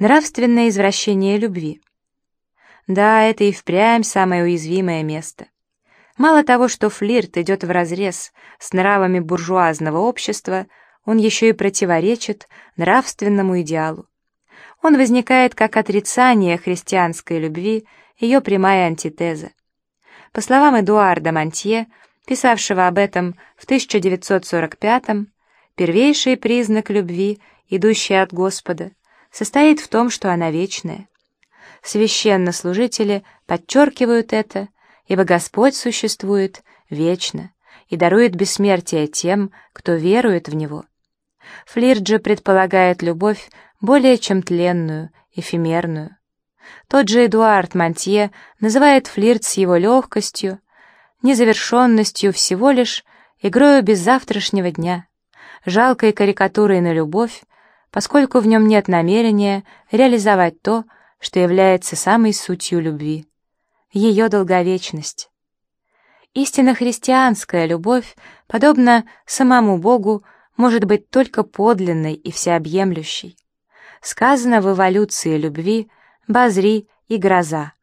Нравственное извращение любви. Да, это и впрямь самое уязвимое место. Мало того, что флирт идет вразрез с нравами буржуазного общества, он еще и противоречит нравственному идеалу. Он возникает как отрицание христианской любви, ее прямая антитеза. По словам Эдуарда Монтье, писавшего об этом в 1945-м, первейший признак любви, идущий от Господа — состоит в том, что она вечная. Священнослужители подчеркивают это, ибо Господь существует вечно и дарует бессмертие тем, кто верует в Него. Флирт предполагает любовь более чем тленную, эфемерную. Тот же Эдуард Монтье называет флирт с его легкостью, незавершенностью всего лишь игрою без завтрашнего дня, жалкой карикатурой на любовь, поскольку в нем нет намерения реализовать то, что является самой сутью любви — ее долговечность. Истинно христианская любовь, подобно самому Богу, может быть только подлинной и всеобъемлющей. Сказано в эволюции любви «базри» и «гроза».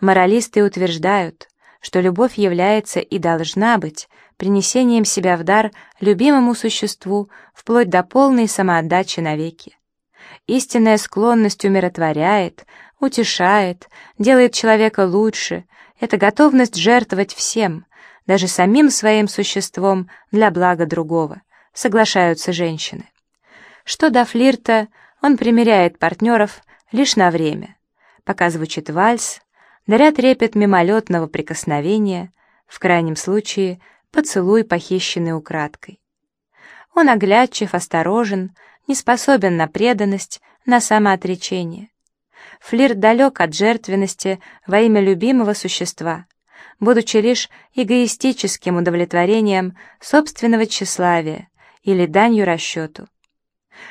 Моралисты утверждают, что любовь является и должна быть принесением себя в дар любимому существу вплоть до полной самоотдачи навеки. Истинная склонность умиротворяет, утешает, делает человека лучше, это готовность жертвовать всем, даже самим своим существом для блага другого, соглашаются женщины. Что до флирта, он примеряет партнеров лишь на время, пока звучит вальс, даря трепет мимолетного прикосновения, в крайнем случае — поцелуй, похищенный украдкой. Он оглядчив, осторожен, не способен на преданность, на самоотречение. Флирт далек от жертвенности во имя любимого существа, будучи лишь эгоистическим удовлетворением собственного тщеславия или данью расчету.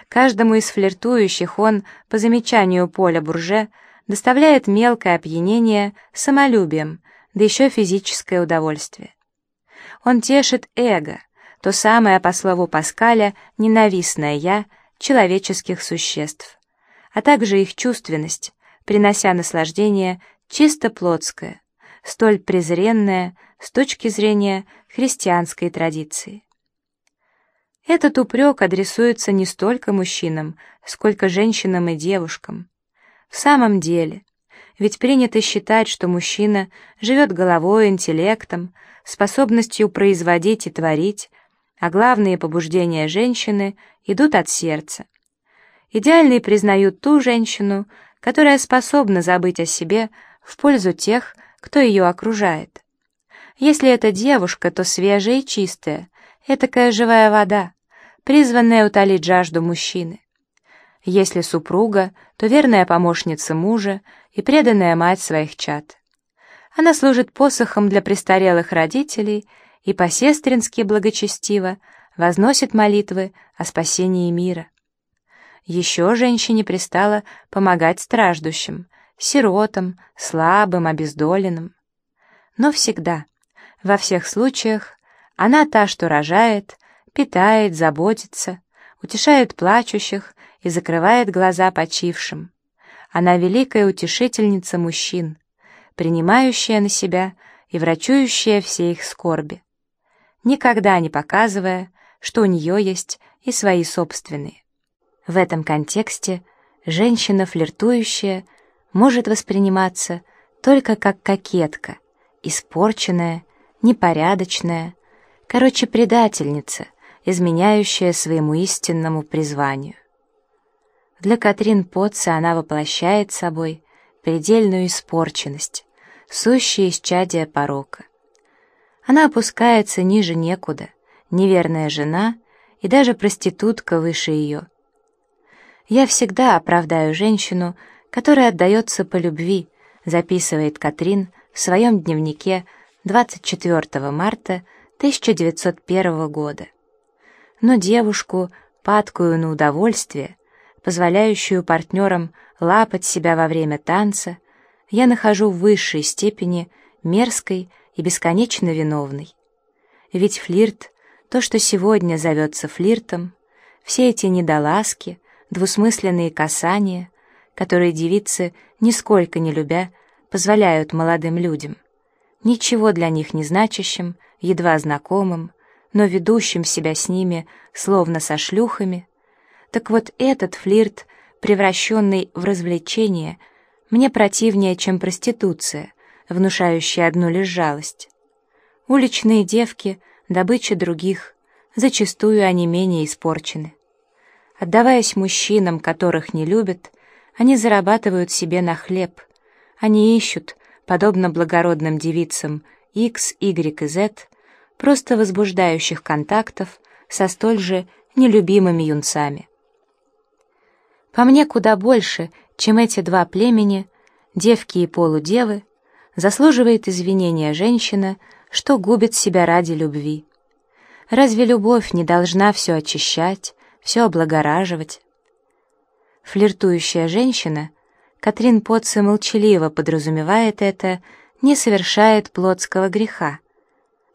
Каждому из флиртующих он, по замечанию Поля Бурже, доставляет мелкое опьянение самолюбием, да еще физическое удовольствие. Он тешит эго, то самое, по слову Паскаля, ненавистное «я» человеческих существ, а также их чувственность, принося наслаждение чисто плотское, столь презренное с точки зрения христианской традиции. Этот упрек адресуется не столько мужчинам, сколько женщинам и девушкам. В самом деле, ведь принято считать, что мужчина живет головой, интеллектом, способностью производить и творить, а главные побуждения женщины идут от сердца. Идеальные признают ту женщину, которая способна забыть о себе в пользу тех, кто ее окружает. Если это девушка, то свежая и чистая, этакая живая вода, призванная утолить жажду мужчины. Если супруга, то верная помощница мужа и преданная мать своих чад. Она служит посохом для престарелых родителей и по-сестрински благочестиво возносит молитвы о спасении мира. Еще женщине пристало помогать страждущим, сиротам, слабым, обездоленным. Но всегда, во всех случаях, она та, что рожает, питает, заботится, утешает плачущих и закрывает глаза почившим. Она великая утешительница мужчин, принимающая на себя и врачующая все их скорби, никогда не показывая, что у нее есть и свои собственные. В этом контексте женщина флиртующая может восприниматься только как кокетка, испорченная, непорядочная, короче, предательница, изменяющая своему истинному призванию. Для Катрин Потца она воплощает собой предельную испорченность, сущее исчадие порока. Она опускается ниже некуда, неверная жена и даже проститутка выше ее. «Я всегда оправдаю женщину, которая отдается по любви», записывает Катрин в своем дневнике 24 марта 1901 года. Но девушку, падкую на удовольствие, позволяющую партнерам лапать себя во время танца, я нахожу в высшей степени мерзкой и бесконечно виновной. Ведь флирт, то, что сегодня зовется флиртом, все эти недоласки, двусмысленные касания, которые девицы, нисколько не любя, позволяют молодым людям. Ничего для них не значащим, едва знакомым, но ведущим себя с ними, словно со шлюхами. Так вот этот флирт, превращенный в развлечение, мне противнее, чем проституция, внушающая одну лишь жалость. Уличные девки — добыча других, зачастую они менее испорчены. Отдаваясь мужчинам, которых не любят, они зарабатывают себе на хлеб. Они ищут, подобно благородным девицам X, Y и Z, просто возбуждающих контактов со столь же нелюбимыми юнцами. По мне куда больше, чем эти два племени, девки и полудевы, заслуживает извинения женщина, что губит себя ради любви. Разве любовь не должна все очищать, все облагораживать? Флиртующая женщина, Катрин Потце молчаливо подразумевает это, не совершает плотского греха.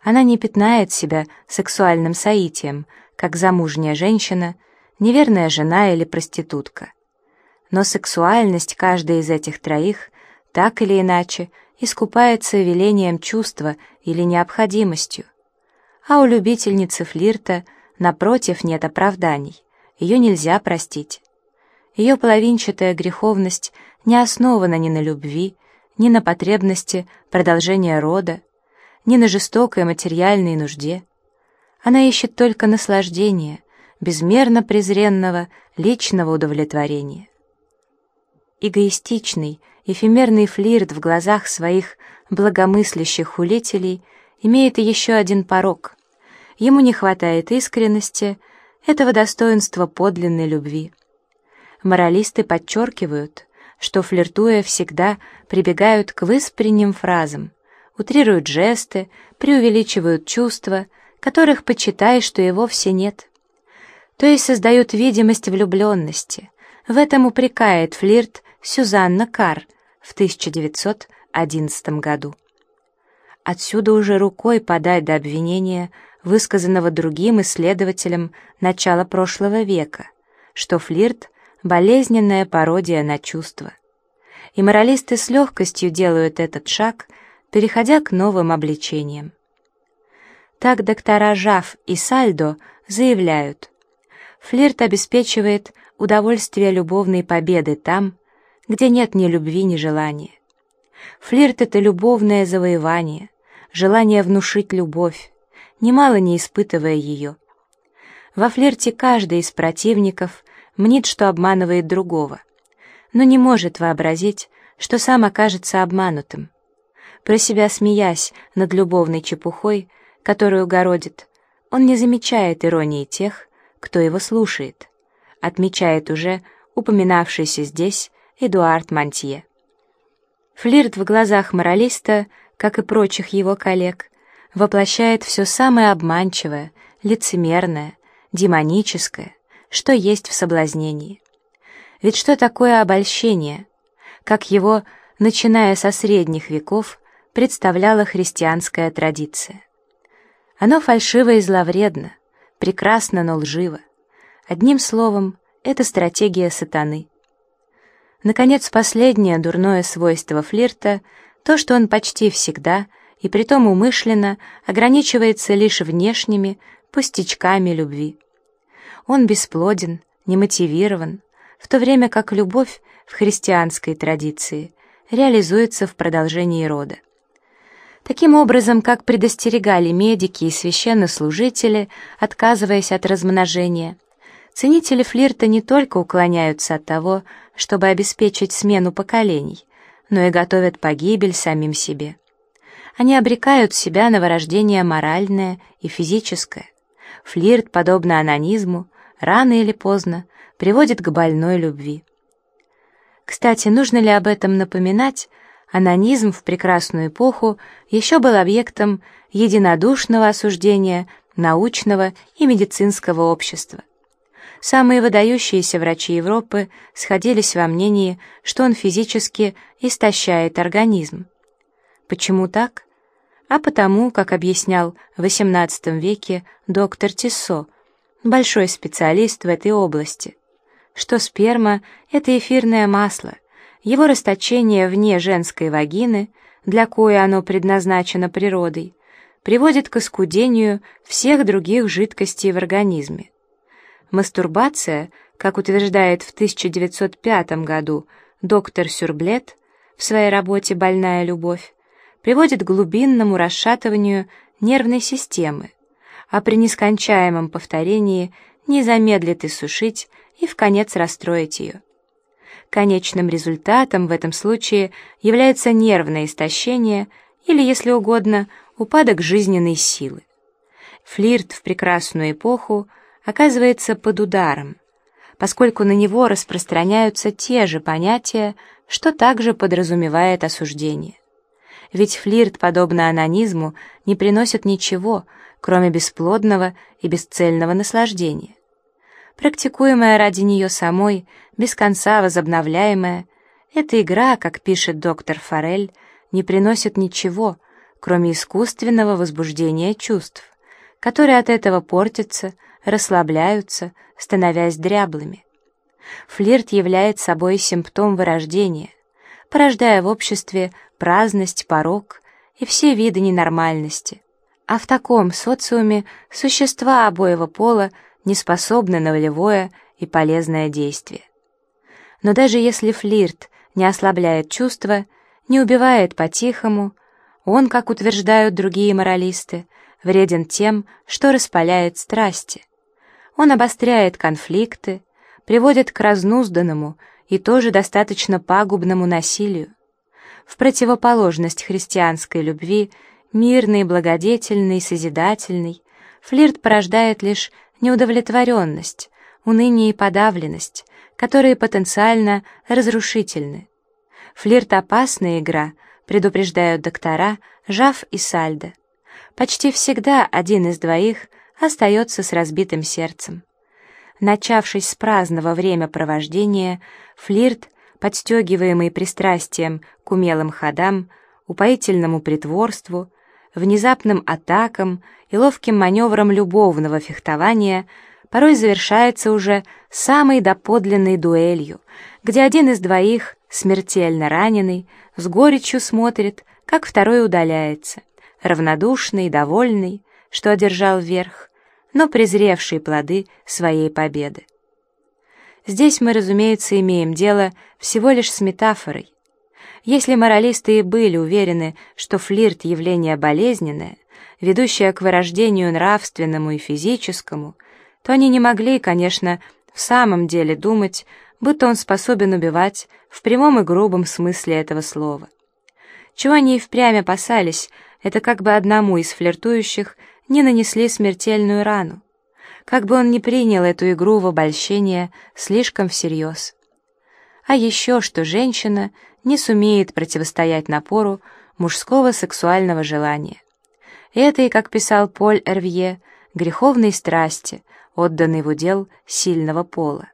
Она не пятнает себя сексуальным соитием, как замужняя женщина, неверная жена или проститутка. Но сексуальность каждой из этих троих так или иначе искупается велением чувства или необходимостью. А у любительницы флирта, напротив, нет оправданий, ее нельзя простить. Ее половинчатая греховность не основана ни на любви, ни на потребности продолжения рода, ни на жестокой материальной нужде. Она ищет только наслаждения, безмерно презренного личного удовлетворения. Эгоистичный, эфемерный флирт в глазах своих благомыслящих хулителей имеет еще один порог. Ему не хватает искренности, этого достоинства подлинной любви. Моралисты подчеркивают, что, флиртуя, всегда прибегают к выспренним фразам, утрируют жесты, преувеличивают чувства, которых почитай, что и вовсе нет. То есть создают видимость влюбленности. В этом упрекает флирт Сюзанна Кар в 1911 году. Отсюда уже рукой подать до обвинения, высказанного другим исследователем начала прошлого века, что флирт — болезненная пародия на чувства. И моралисты с легкостью делают этот шаг — переходя к новым обличениям. Так доктора Жав и Сальдо заявляют, флирт обеспечивает удовольствие любовной победы там, где нет ни любви, ни желания. Флирт — это любовное завоевание, желание внушить любовь, немало не испытывая ее. Во флирте каждый из противников мнит, что обманывает другого, но не может вообразить, что сам окажется обманутым про себя смеясь над любовной чепухой, которую городит, он не замечает иронии тех, кто его слушает, отмечает уже упоминавшийся здесь Эдуард Мантье. Флирт в глазах моралиста, как и прочих его коллег, воплощает все самое обманчивое, лицемерное, демоническое, что есть в соблазнении. Ведь что такое обольщение? Как его, начиная со средних веков, представляла христианская традиция. Оно фальшиво и зловредно, прекрасно, но лживо. Одним словом, это стратегия сатаны. Наконец, последнее дурное свойство флирта — то, что он почти всегда, и притом умышленно, ограничивается лишь внешними пустячками любви. Он бесплоден, немотивирован, в то время как любовь в христианской традиции реализуется в продолжении рода. Таким образом, как предостерегали медики и священнослужители, отказываясь от размножения, ценители флирта не только уклоняются от того, чтобы обеспечить смену поколений, но и готовят погибель самим себе. Они обрекают себя на вырождение моральное и физическое. Флирт, подобно анонизму, рано или поздно приводит к больной любви. Кстати, нужно ли об этом напоминать, Анонизм в прекрасную эпоху еще был объектом единодушного осуждения научного и медицинского общества. Самые выдающиеся врачи Европы сходились во мнении, что он физически истощает организм. Почему так? А потому, как объяснял в XVIII веке доктор Тиссо, большой специалист в этой области, что сперма — это эфирное масло, его расточение вне женской вагины, для кое оно предназначено природой, приводит к оскудению всех других жидкостей в организме. Мастурбация, как утверждает в 1905 году доктор Сюрблет в своей работе «Больная любовь», приводит к глубинному расшатыванию нервной системы, а при нескончаемом повторении не замедлит иссушить и в конец расстроить ее. Конечным результатом в этом случае является нервное истощение или, если угодно, упадок жизненной силы. Флирт в прекрасную эпоху оказывается под ударом, поскольку на него распространяются те же понятия, что также подразумевает осуждение. Ведь флирт, подобно анонизму, не приносит ничего, кроме бесплодного и бесцельного наслаждения практикуемая ради нее самой, без конца возобновляемая, эта игра, как пишет доктор Форель, не приносит ничего, кроме искусственного возбуждения чувств, которые от этого портятся, расслабляются, становясь дряблыми. Флирт является собой симптом вырождения, порождая в обществе праздность, порог и все виды ненормальности. А в таком социуме существа обоего пола не способны на волевое и полезное действие. Но даже если флирт не ослабляет чувства, не убивает по-тихому, он, как утверждают другие моралисты, вреден тем, что распаляет страсти. Он обостряет конфликты, приводит к разнузданному и тоже достаточно пагубному насилию. В противоположность христианской любви, мирный, благодетельный, созидательный, флирт порождает лишь неудовлетворенность, уныние и подавленность, которые потенциально разрушительны. Флирт — опасная игра, предупреждают доктора Жав и Сальдо. Почти всегда один из двоих остается с разбитым сердцем. Начавшись с праздного времяпровождения, флирт, подстегиваемый пристрастием к умелым ходам, упоительному притворству, внезапным атакам и ловким маневром любовного фехтования порой завершается уже самой доподлинной дуэлью, где один из двоих, смертельно раненый, с горечью смотрит, как второй удаляется, равнодушный, довольный, что одержал верх, но презревший плоды своей победы. Здесь мы, разумеется, имеем дело всего лишь с метафорой, если моралисты и были уверены, что флирт — явление болезненное, ведущее к вырождению нравственному и физическому, то они не могли, конечно, в самом деле думать, будто он способен убивать в прямом и грубом смысле этого слова. Чего они и впрямь опасались, это как бы одному из флиртующих не нанесли смертельную рану, как бы он не принял эту игру в обольщение слишком всерьез. А еще что женщина не сумеет противостоять напору мужского сексуального желания. Это и, как писал Поль Эрвье, греховной страсти, отданной в удел сильного пола.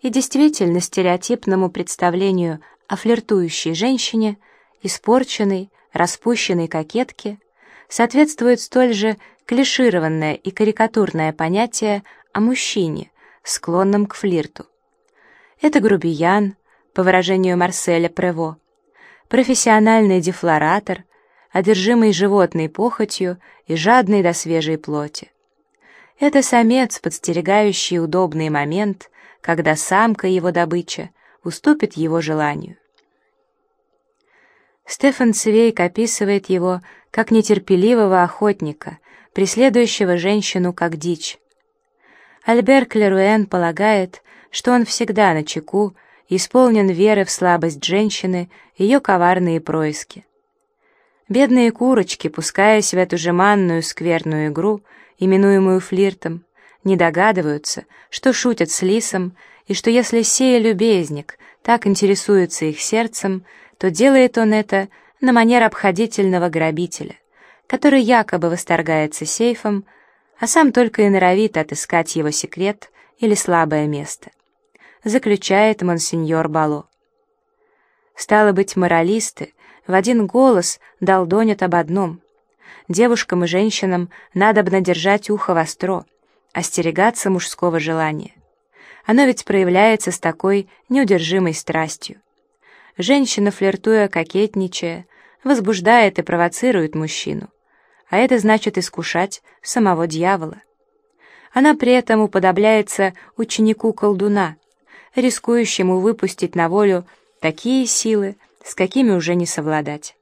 И действительно стереотипному представлению о флиртующей женщине, испорченной, распущенной кокетке, соответствует столь же клишированное и карикатурное понятие о мужчине, склонном к флирту. Это грубиян, по выражению Марселя Прево, профессиональный дефлоратор, одержимый животной похотью и жадный до свежей плоти. Это самец, подстерегающий удобный момент, когда самка его добыча уступит его желанию. Стефан Цвейк описывает его как нетерпеливого охотника, преследующего женщину как дичь. Альбер Клеруэн полагает, что он всегда на чеку исполнен веры в слабость женщины, ее коварные происки. Бедные курочки, пускаясь в эту жеманную скверную игру, именуемую флиртом, не догадываются, что шутят с лисом, и что если сей любезник так интересуется их сердцем, то делает он это на манер обходительного грабителя, который якобы восторгается сейфом, а сам только и норовит отыскать его секрет или слабое место заключает монсеньор Бало. Стало быть, моралисты в один голос долдонят об одном. Девушкам и женщинам надо держать ухо востро, остерегаться мужского желания. Оно ведь проявляется с такой неудержимой страстью. Женщина, флиртуя, кокетничая, возбуждает и провоцирует мужчину. А это значит искушать самого дьявола. Она при этом уподобляется ученику колдуна, рискующему выпустить на волю такие силы, с какими уже не совладать.